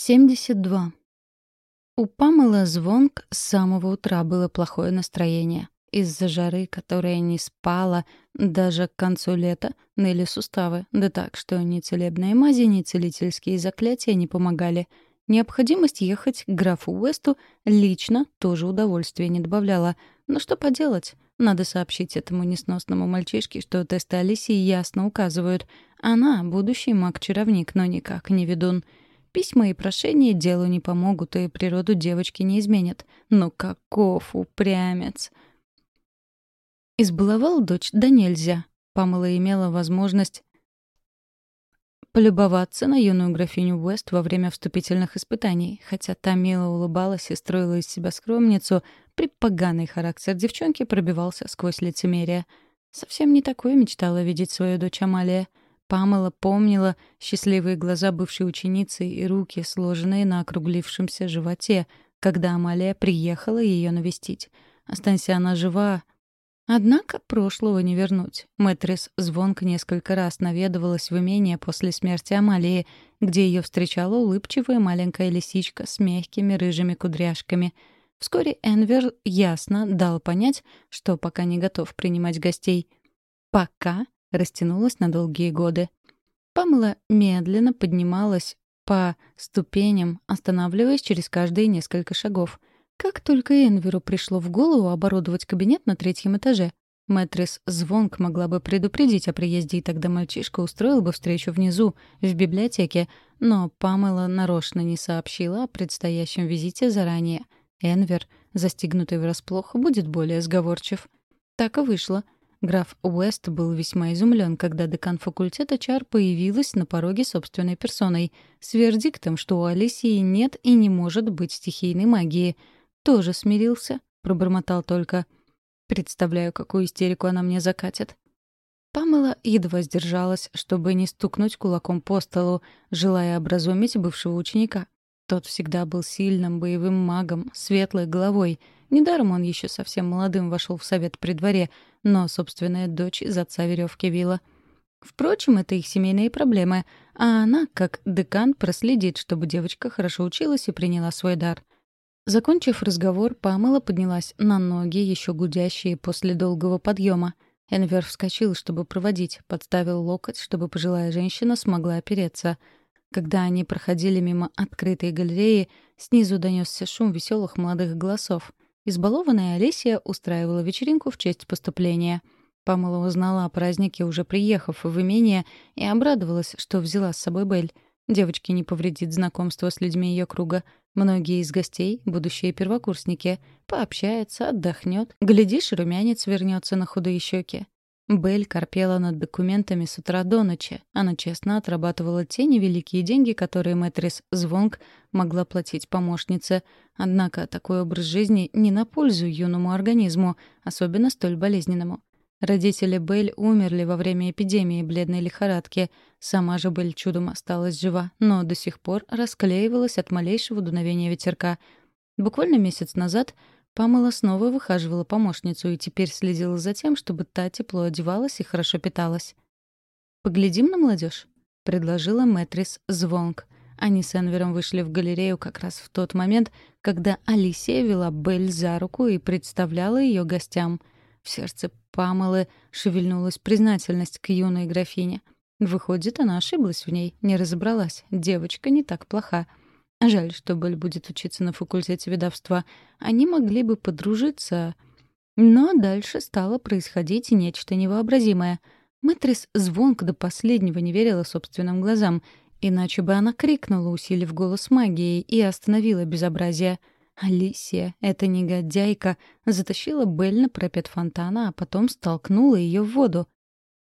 72. У Памела Звонк с самого утра было плохое настроение. Из-за жары, которая не спала, даже к концу лета ныли суставы, да так, что ни целебные мази, ни целительские заклятия не помогали. Необходимость ехать к графу Уэсту лично тоже удовольствия не добавляла. Но что поделать? Надо сообщить этому несносному мальчишке, что тесты Алисии ясно указывают. Она — будущий маг-чаровник, но никак не ведун — Письма и прошения делу не помогут и природу девочки не изменят. Но каков упрямец! Избаловал дочь да нельзя. Памела имела возможность полюбоваться на юную графиню Уэст во время вступительных испытаний, хотя та мило улыбалась и строила из себя скромницу, припоганый характер девчонки пробивался сквозь лицемерие. Совсем не такое мечтала видеть свою дочь Амалия — Памела помнила счастливые глаза бывшей ученицы и руки, сложенные на округлившемся животе, когда Амалия приехала ее навестить. Останься она жива. Однако прошлого не вернуть. Мэтрис звонко несколько раз наведывалась в имение после смерти Амалии, где ее встречала улыбчивая маленькая лисичка с мягкими рыжими кудряшками. Вскоре Энвер ясно дал понять, что пока не готов принимать гостей. Пока растянулась на долгие годы. Памела медленно поднималась по ступеням, останавливаясь через каждые несколько шагов. Как только Энверу пришло в голову оборудовать кабинет на третьем этаже, Мэтрис Звонк могла бы предупредить о приезде, и тогда мальчишка устроил бы встречу внизу, в библиотеке, но Памела нарочно не сообщила о предстоящем визите заранее. Энвер, застигнутый врасплох, будет более сговорчив. Так и вышло — Граф Уэст был весьма изумлен, когда декан факультета чар появилась на пороге собственной персоной, с вердиктом, что у Алисии нет и не может быть стихийной магии. Тоже смирился, пробормотал только. Представляю, какую истерику она мне закатит. Памела едва сдержалась, чтобы не стукнуть кулаком по столу, желая образумить бывшего ученика. Тот всегда был сильным боевым магом, светлой головой. Недаром он еще совсем молодым вошел в совет при дворе, но собственная дочь из отца веревки вила. Впрочем, это их семейные проблемы, а она, как декан, проследит, чтобы девочка хорошо училась и приняла свой дар. Закончив разговор, Памела поднялась на ноги, еще гудящие после долгого подъема. Энвер вскочил, чтобы проводить, подставил локоть, чтобы пожилая женщина смогла опереться — когда они проходили мимо открытой галереи, снизу донесся шум веселых молодых голосов. Избалованная Олеся устраивала вечеринку в честь поступления. Памела узнала о празднике, уже приехав в имение, и обрадовалась, что взяла с собой Бель. Девочке не повредит знакомство с людьми ее круга. Многие из гостей — будущие первокурсники. Пообщается, отдохнет. Глядишь, румянец вернется на худые щеки. Белль корпела над документами с утра до ночи. Она честно отрабатывала те невеликие деньги, которые Мэтрис Звонг могла платить помощнице. Однако такой образ жизни не на пользу юному организму, особенно столь болезненному. Родители Белль умерли во время эпидемии бледной лихорадки. Сама же Белль чудом осталась жива, но до сих пор расклеивалась от малейшего дуновения ветерка. Буквально месяц назад Памела снова выхаживала помощницу и теперь следила за тем, чтобы та тепло одевалась и хорошо питалась. «Поглядим на молодежь, предложила Мэтрис Звонг. Они с Энвером вышли в галерею как раз в тот момент, когда Алисия вела Белль за руку и представляла ее гостям. В сердце Памелы шевельнулась признательность к юной графине. Выходит, она ошиблась в ней, не разобралась. Девочка не так плоха. Жаль, что Белль будет учиться на факультете ведовства. Они могли бы подружиться. Но дальше стало происходить нечто невообразимое. Мэтрис звонко до последнего не верила собственным глазам, иначе бы она крикнула, усилив голос магией, и остановила безобразие. Алисия, эта негодяйка, затащила Белль на пропет фонтана, а потом столкнула ее в воду.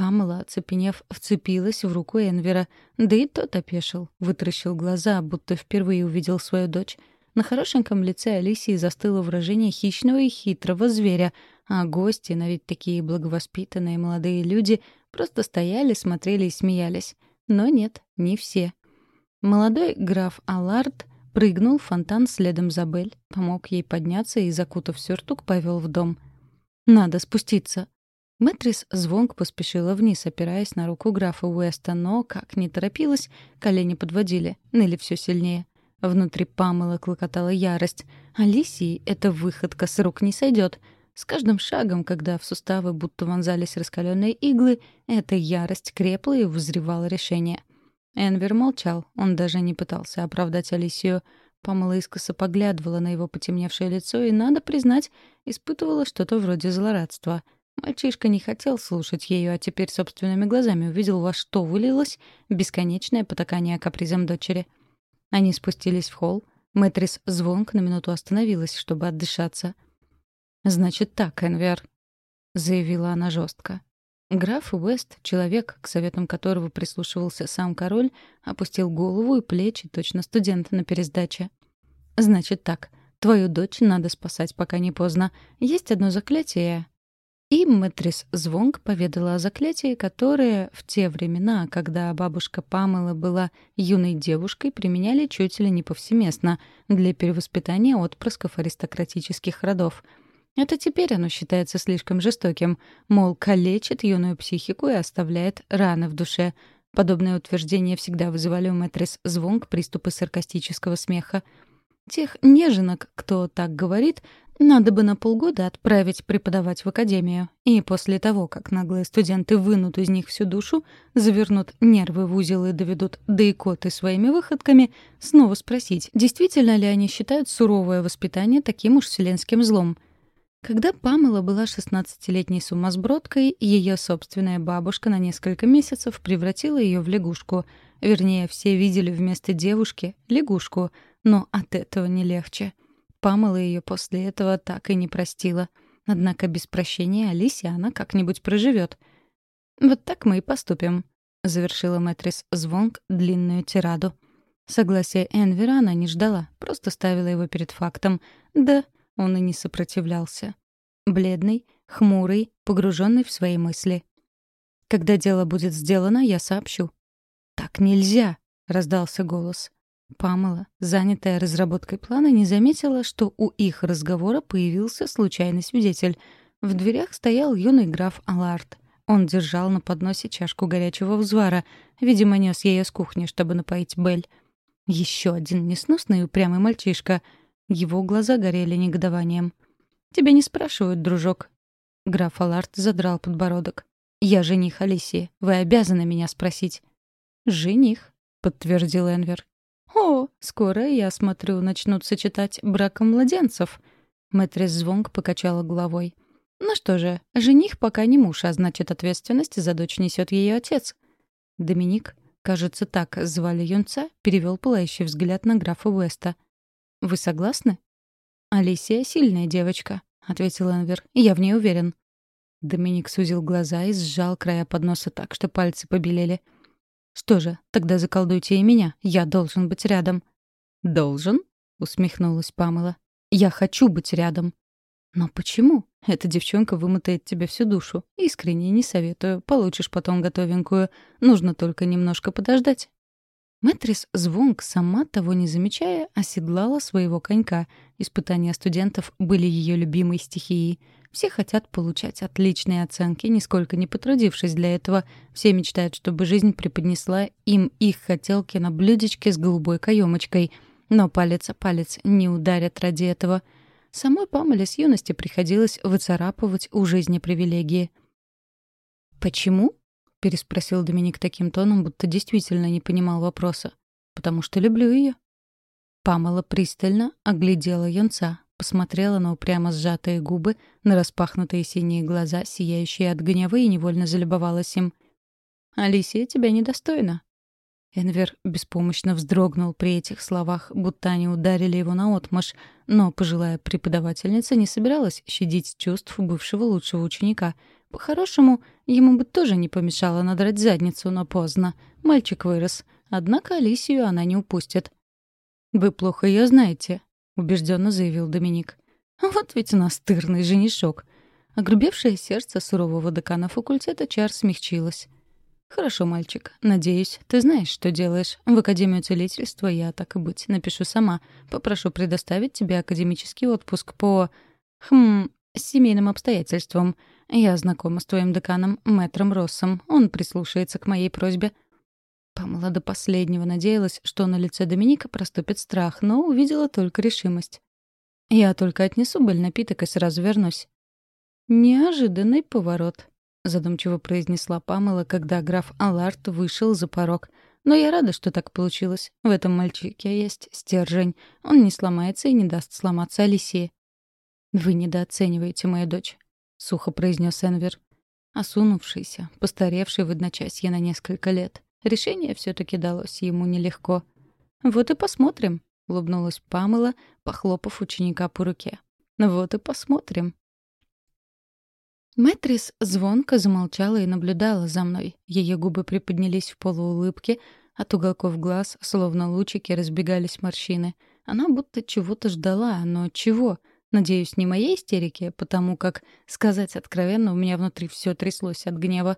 Памела, оцепенев, вцепилась в руку Энвера. Да и тот опешил, вытаращил глаза, будто впервые увидел свою дочь. На хорошеньком лице Алисии застыло выражение хищного и хитрого зверя, а гости, на вид такие благовоспитанные молодые люди, просто стояли, смотрели и смеялись. Но нет, не все. Молодой граф Аллард прыгнул в фонтан следом за Бель, помог ей подняться и, закутав сюртук, повел в дом. «Надо спуститься», Мэтрис звонк поспешила вниз, опираясь на руку графа Уэста, но, как ни торопилась, колени подводили, ныли все сильнее. Внутри Памела клокотала ярость. Алисии эта выходка с рук не сойдет. С каждым шагом, когда в суставы будто вонзались раскаленные иглы, эта ярость крепла и вызревала решение. Энвер молчал, он даже не пытался оправдать Алисию. Памела искоса поглядывала на его потемневшее лицо и, надо признать, испытывала что-то вроде злорадства. Мальчишка не хотел слушать ее, а теперь собственными глазами увидел, во что вылилось бесконечное потакание капризом дочери. Они спустились в холл. Мэтрис звонк на минуту остановилась, чтобы отдышаться. «Значит так, Энвер», — заявила она жестко. Граф Уэст, человек, к советам которого прислушивался сам король, опустил голову и плечи, точно студент на пересдаче. «Значит так, твою дочь надо спасать, пока не поздно. Есть одно заклятие». И Мэтрис Звонг поведала о заклятии, которое в те времена, когда бабушка Памела была юной девушкой, применяли чуть ли не повсеместно для перевоспитания отпрысков аристократических родов — это теперь оно считается слишком жестоким, мол, калечит юную психику и оставляет раны в душе. Подобные утверждения всегда вызывали у Мэтрис звонк приступы саркастического смеха. Тех неженок, кто так говорит, надо бы на полгода отправить преподавать в академию. И после того, как наглые студенты вынут из них всю душу, завернут нервы в узел и доведут до икоты своими выходками, снова спросить, действительно ли они считают суровое воспитание таким уж вселенским злом — когда Памела была 16-летней сумасбродкой, ее собственная бабушка на несколько месяцев превратила ее в лягушку. Вернее, все видели вместо девушки лягушку, но от этого не легче. Памела ее после этого так и не простила. Однако без прощения Алисия она как-нибудь проживет. «Вот так мы и поступим», — завершила Мэтрис Звонк длинную тираду. Согласия Энвера она не ждала, просто ставила его перед фактом. «Да, он и не сопротивлялся. Бледный, хмурый, погруженный в свои мысли. «Когда дело будет сделано, я сообщу». «Так нельзя!» — раздался голос. Памела, занятая разработкой плана, не заметила, что у их разговора появился случайный свидетель. В дверях стоял юный граф Аларт. Он держал на подносе чашку горячего взвара. Видимо, нес ее с кухни, чтобы напоить Бель. Еще один несносный и упрямый мальчишка — его глаза горели негодованием. «Тебя не спрашивают, дружок». Граф Аларт задрал подбородок. «Я жених Алисии. Вы обязаны меня спросить». «Жених», — подтвердил Энвер. «О, скоро, я смотрю, начнут сочетать браком младенцев». Мэтрис Звонг покачала головой. «Ну что же, жених пока не муж, а значит, ответственность за дочь несет ее отец». Доминик, кажется, так звали юнца, перевел пылающий взгляд на графа Уэста — вы согласны?» «Алисия — сильная девочка», — ответил Энвер. «Я в ней уверен». Доминик сузил глаза и сжал края подноса так, что пальцы побелели. «Что же, тогда заколдуйте и меня. Я должен быть рядом». «Должен?» — усмехнулась Памела. «Я хочу быть рядом». «Но почему? Эта девчонка вымотает тебе всю душу. Искренне не советую. Получишь потом готовенькую. Нужно только немножко подождать». Мэтрис Звонг, сама того не замечая, оседлала своего конька. Испытания студентов были ее любимой стихией. Все хотят получать отличные оценки, нисколько не потрудившись для этого. Все мечтают, чтобы жизнь преподнесла им их хотелки на блюдечке с голубой каемочкой. Но палец о палец не ударят ради этого. Самой Памеле с юности приходилось выцарапывать у жизни привилегии. «Почему?» — переспросил Доминик таким тоном, будто действительно не понимал вопроса. «Потому что люблю ее». Памела пристально оглядела юнца, посмотрела на упрямо сжатые губы, на распахнутые синие глаза, сияющие от гнева, и невольно залюбовалась им. «Алисия тебя недостойна». Энвер беспомощно вздрогнул при этих словах, будто они ударили его наотмашь, но пожилая преподавательница не собиралась щадить чувств бывшего лучшего ученика — по-хорошему, ему бы тоже не помешало надрать задницу, но поздно. Мальчик вырос. Однако Алисию она не упустит. «Вы плохо ее знаете», — убежденно заявил Доминик. «Вот ведь настырный женишок». Огрубевшее сердце сурового декана факультета Чар смягчилось. «Хорошо, мальчик. Надеюсь, ты знаешь, что делаешь. В Академию целительства я, так и быть, напишу сама. Попрошу предоставить тебе академический отпуск по... Хм... семейным обстоятельствам. «Я знакома с твоим деканом, мэтром Россом. Он прислушается к моей просьбе». Памела до последнего надеялась, что на лице Доминика проступит страх, но увидела только решимость. «Я только отнесу быль напиток и сразу вернусь». «Неожиданный поворот», — задумчиво произнесла Памела, когда граф Аларт вышел за порог. «Но я рада, что так получилось. В этом мальчике есть стержень. Он не сломается и не даст сломаться Алисии». «Вы недооцениваете мою дочь», — сухо произнес Энвер. Осунувшийся, постаревший в одночасье на несколько лет. Решение все таки далось ему нелегко. «Вот и посмотрим», — улыбнулась Памела, похлопав ученика по руке. «Вот и посмотрим». Мэтрис звонко замолчала и наблюдала за мной. Ее губы приподнялись в полуулыбке, от уголков глаз, словно лучики, разбегались морщины. Она будто чего-то ждала, но чего? Надеюсь, не моей истерики, потому как, сказать откровенно, у меня внутри все тряслось от гнева.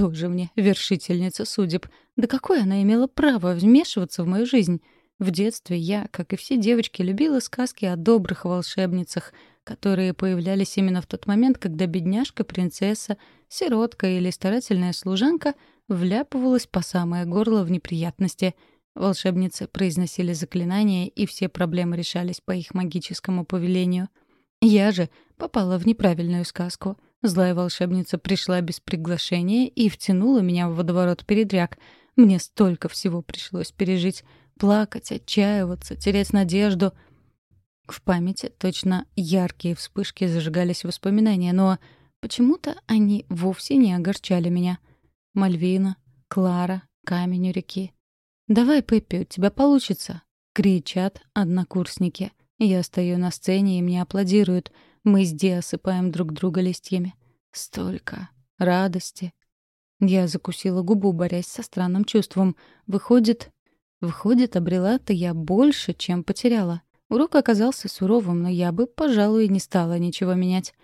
Тоже мне вершительница судеб. Да какое она имела право вмешиваться в мою жизнь? В детстве я, как и все девочки, любила сказки о добрых волшебницах, которые появлялись именно в тот момент, когда бедняжка, принцесса, сиротка или старательная служанка вляпывалась по самое горло в неприятности. Волшебницы произносили заклинания, и все проблемы решались по их магическому повелению. Я же попала в неправильную сказку. Злая волшебница пришла без приглашения и втянула меня в водоворот передряг. Мне столько всего пришлось пережить. Плакать, отчаиваться, терять надежду — в памяти точно яркие вспышки зажигались воспоминания, но почему-то они вовсе не огорчали меня. Мальвина, Клара, камень у реки. «Давай, Пеппи, у тебя получится!» — кричат однокурсники. Я стою на сцене, и мне аплодируют. Мы с Ди осыпаем друг друга листьями. Столько радости. Я закусила губу, борясь со странным чувством. Выходит... Выходит, обрела-то я больше, чем потеряла. Урок оказался суровым, но я бы, пожалуй, не стала ничего менять.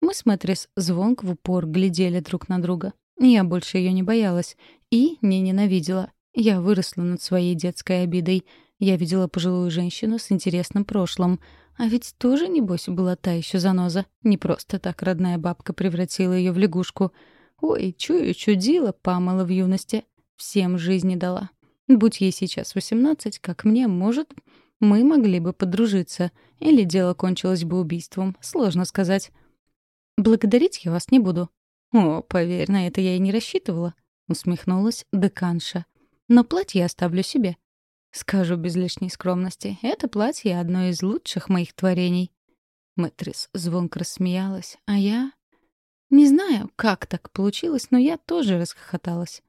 Мы с Мэтрис звонк в упор глядели друг на друга. Я больше ее не боялась и не ненавидела. Я выросла над своей детской обидой. Я видела пожилую женщину с интересным прошлым. А ведь тоже, небось, была та еще заноза. Не просто так родная бабка превратила ее в лягушку. Ой, чую, чудила, Памела в юности. Всем жизни дала. Будь ей сейчас восемнадцать, как мне, может, мы могли бы подружиться. Или дело кончилось бы убийством. Сложно сказать. Благодарить я вас не буду. О, поверь, на это я и не рассчитывала. Усмехнулась деканша. Но платье оставлю себе. Скажу без лишней скромности. Это платье — одно из лучших моих творений. Мэтрис звонко рассмеялась, а я... Не знаю, как так получилось, но я тоже расхохоталась.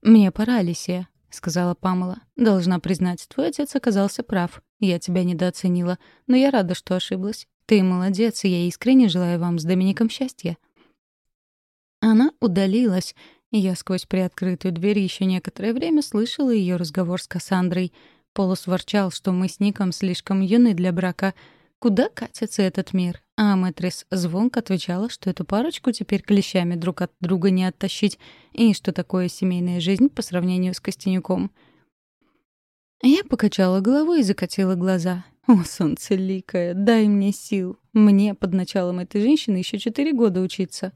«Мне пора, Алисия», — сказала Памела. «Должна признать, твой отец оказался прав. Я тебя недооценила, но я рада, что ошиблась. Ты молодец, и я искренне желаю вам с Домиником счастья». Она удалилась, я сквозь приоткрытую дверь еще некоторое время слышала ее разговор с Кассандрой. Полос ворчал, что мы с Ником слишком юны для брака. Куда катится этот мир? А Мэтрис звонко отвечала, что эту парочку теперь клещами друг от друга не оттащить, и что такое семейная жизнь по сравнению с Костянюком. Я покачала головой и закатила глаза. «О, солнце ликое, дай мне сил. Мне под началом этой женщины еще четыре года учиться».